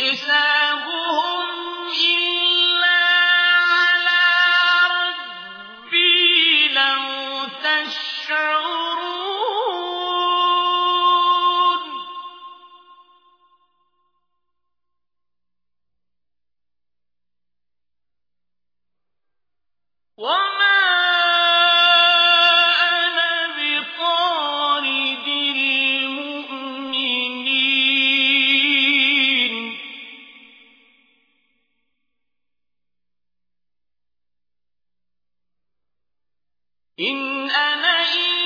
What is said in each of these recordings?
إن إن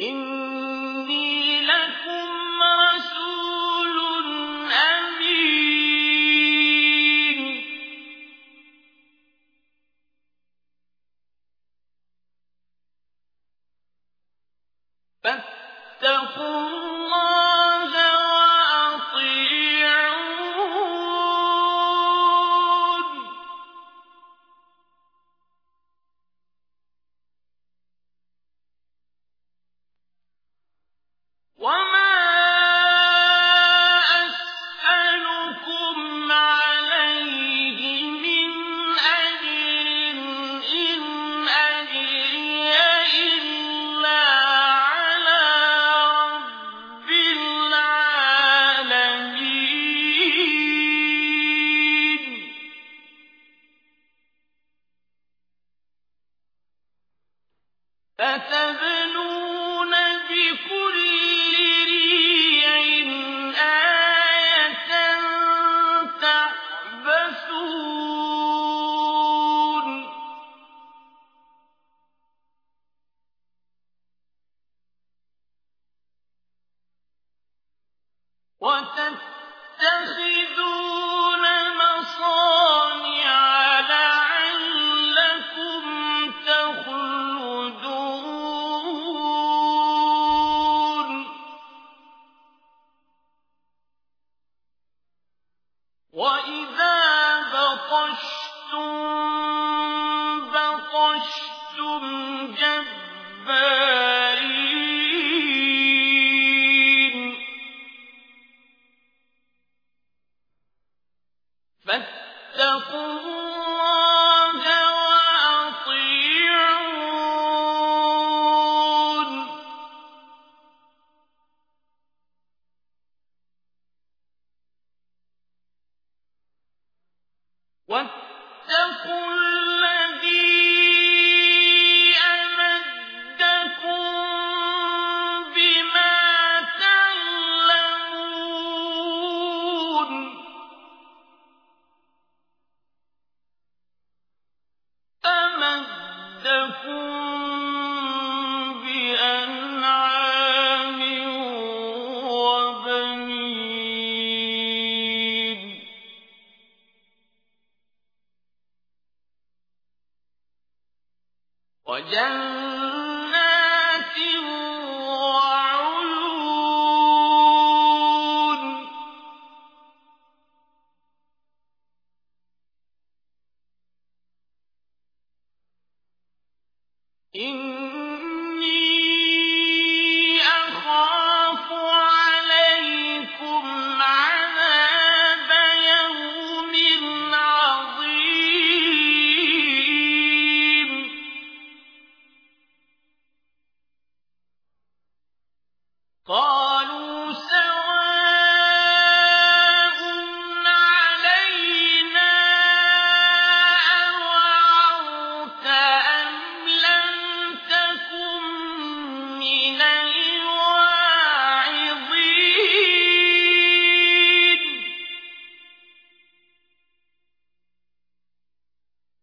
إني لكم رسول أمين. فاتقوا وإذا بطشتم بطشتم فاتقوا وَاتَّقُوا قَالَ